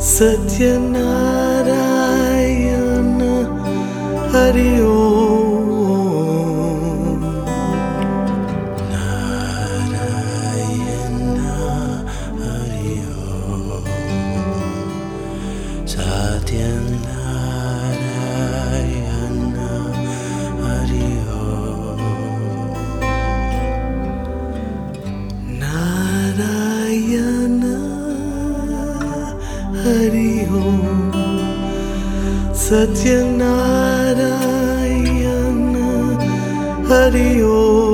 Such Satyanarayan Hari O Satyanarayana Hari Om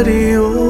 Hario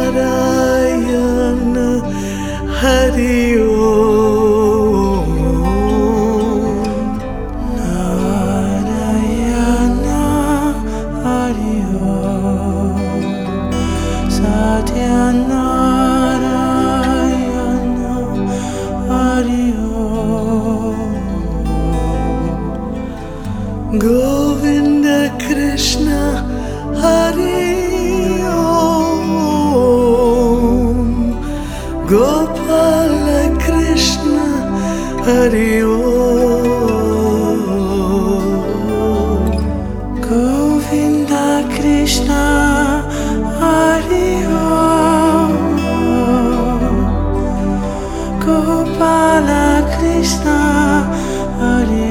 hari om narayana hari om satya narayana hari om govinda krishna hari Go. Play. Hari Govinda Krishna o Gopala Krishna Hari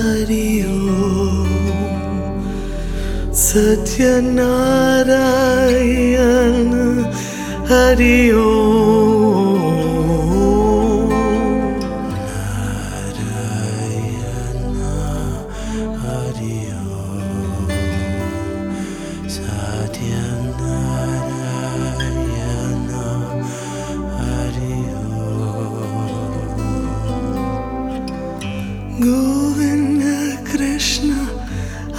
Hari Satyanarayan Hari Satyana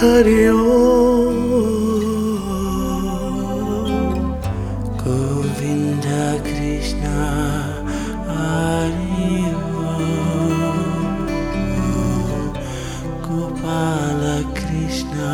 Hari Om Govinda Krishna Hari Om Gopala Krishna